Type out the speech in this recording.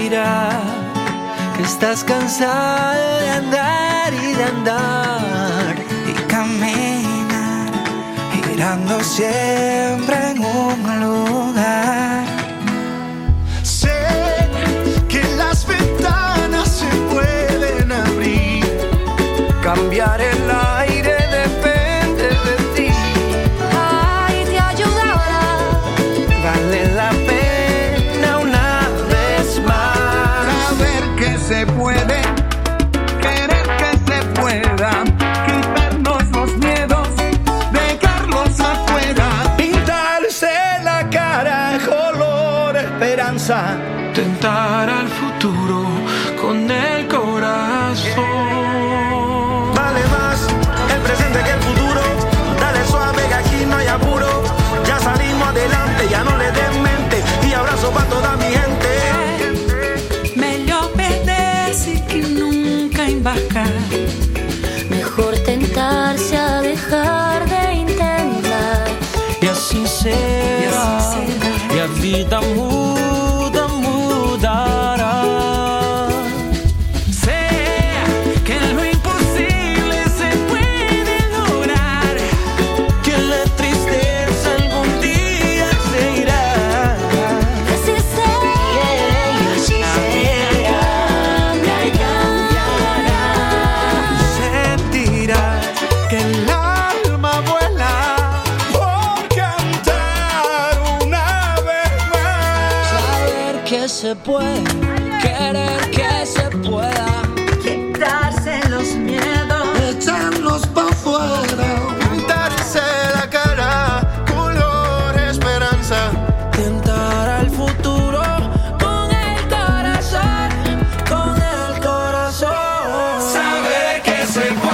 dirá que estás cansado de andar y de andar y caminar, girando siempre en un lugar. Sé que las ventanas se pueden abrir, cambiar el esperanza. Tentar al futuro con el corazón. Vale más el presente que el futuro. Dale suave que aquí no hay apuro. Ya salimos adelante, ya no le den mente. Y abrazo para toda mi gente. Melhor perder-se que nunca embarcar. Mejor tentarse a dejar de intentar. E assim será. E a vida muda, que se puede, querer que se pueda. Quitarse los miedos, echarlos pa' afuera. Pintarse la cara, color esperanza. Tentar al futuro con el corazón, con el corazón. Saber que se puede.